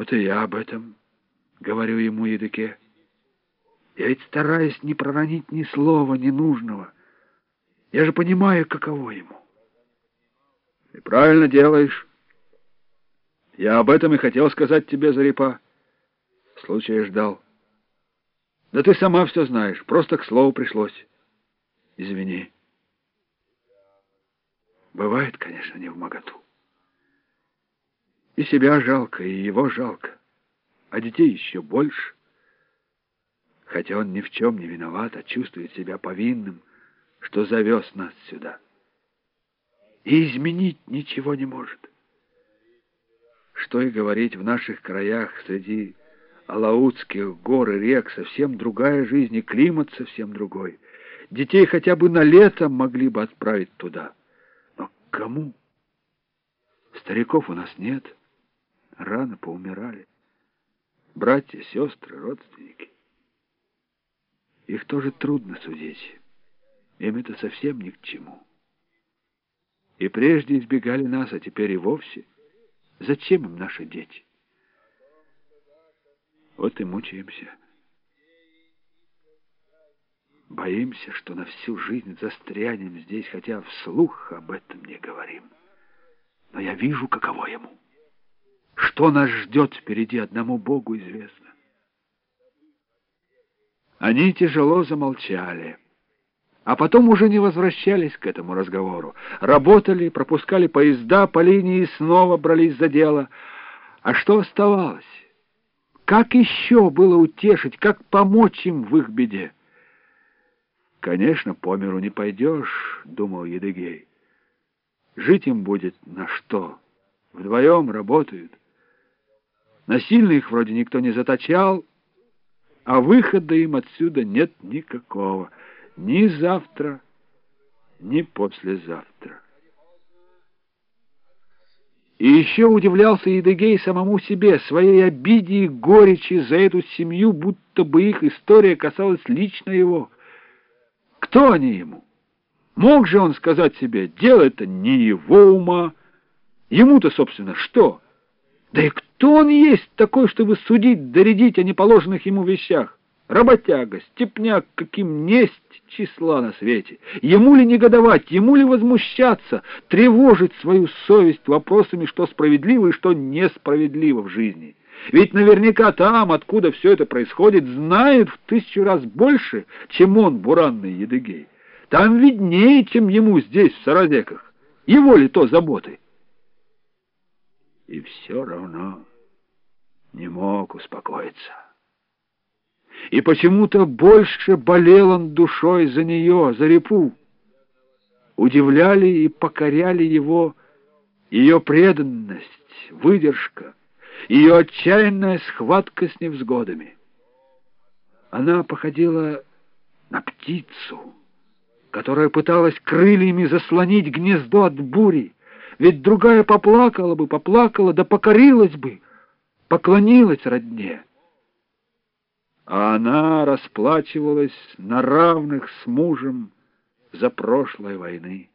Вот и я об этом говорю ему языке. Я ведь стараюсь не проронить ни слова ненужного. Я же понимаю, каково ему. Ты правильно делаешь. Я об этом и хотел сказать тебе, Зарипа. Случая ждал. Да ты сама все знаешь, просто к слову пришлось. Извини. Бывает, конечно, не в моготу. И себя жалко, и его жалко, а детей еще больше. Хотя он ни в чем не виноват, а чувствует себя повинным, что завез нас сюда. И изменить ничего не может. Что и говорить, в наших краях среди Алаутских гор и рек совсем другая жизнь, и климат совсем другой. Детей хотя бы на лето могли бы отправить туда. Но кому? Стариков у нас нет. Рано поумирали. Братья, сестры, родственники. Их тоже трудно судить. Им это совсем ни к чему. И прежде избегали нас, а теперь и вовсе. Зачем им наши дети? Вот и мучаемся. Боимся, что на всю жизнь застрянем здесь, хотя вслух об этом не говорим. Но я вижу, каково ему. Что нас ждет впереди, одному Богу известно. Они тяжело замолчали, а потом уже не возвращались к этому разговору. Работали, пропускали поезда по линии и снова брались за дело. А что оставалось? Как еще было утешить, как помочь им в их беде? «Конечно, по миру не пойдешь», — думал Едыгей. «Жить им будет на что? Вдвоем работают. Насильно их вроде никто не заточал, а выхода им отсюда нет никакого. Ни завтра, ни послезавтра». И еще удивлялся Едыгей самому себе, своей обиде и горечи за эту семью, будто бы их история касалась лично его. Кто они ему? Мог же он сказать себе, дело это не его ума. Ему-то, собственно, что? Да и кто он есть такой, чтобы судить, доредить о неположенных ему вещах? Работяга, степняк, каким несть числа на свете. Ему ли негодовать, ему ли возмущаться, тревожить свою совесть вопросами, что справедливо и что несправедливо в жизни? Ведь наверняка там, откуда все это происходит, знают в тысячу раз больше, чем он, буранный Едыгей. Там виднее, чем ему здесь, в Саразеках. Его ли то заботы? И все равно не мог успокоиться и почему-то больше болел он душой за нее, за репу. Удивляли и покоряли его ее преданность, выдержка, ее отчаянная схватка с невзгодами. Она походила на птицу, которая пыталась крыльями заслонить гнездо от бури, ведь другая поплакала бы, поплакала, да покорилась бы, поклонилась родне а она расплачивалась на равных с мужем за прошлой войны.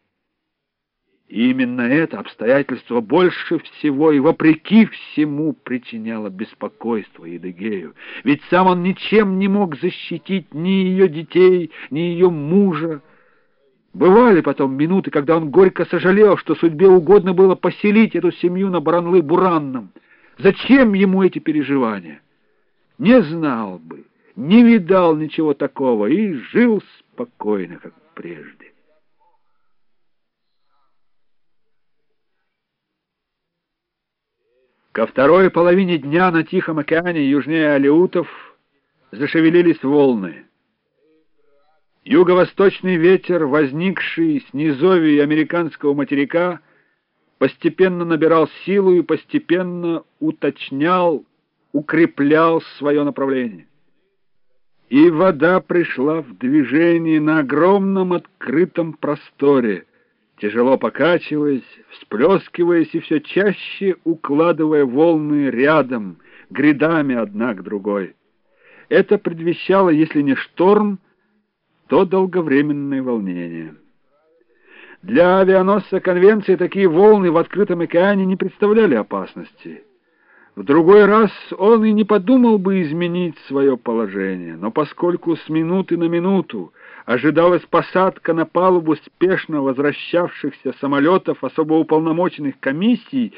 И именно это обстоятельство больше всего и вопреки всему причиняло беспокойство Едыгею, ведь сам он ничем не мог защитить ни ее детей, ни ее мужа. Бывали потом минуты, когда он горько сожалел, что судьбе угодно было поселить эту семью на Баранлы-Буранном. Зачем ему эти переживания? Не знал бы, не видал ничего такого и жил спокойно, как прежде. Ко второй половине дня на Тихом океане южнее Алеутов зашевелились волны. Юго-восточный ветер, возникший с низовий американского материка, постепенно набирал силу и постепенно уточнял укреплял свое направление. И вода пришла в движение на огромном открытом просторе, тяжело покачиваясь, всплескиваясь и все чаще укладывая волны рядом, грядами одна к другой. Это предвещало, если не шторм, то долговременное волнение. Для авианосца конвенции такие волны в открытом океане не представляли опасности. В другой раз он и не подумал бы изменить свое положение, но поскольку с минуты на минуту ожидалась посадка на палубу спешно возвращавшихся самолетов особо уполномоченных комиссий,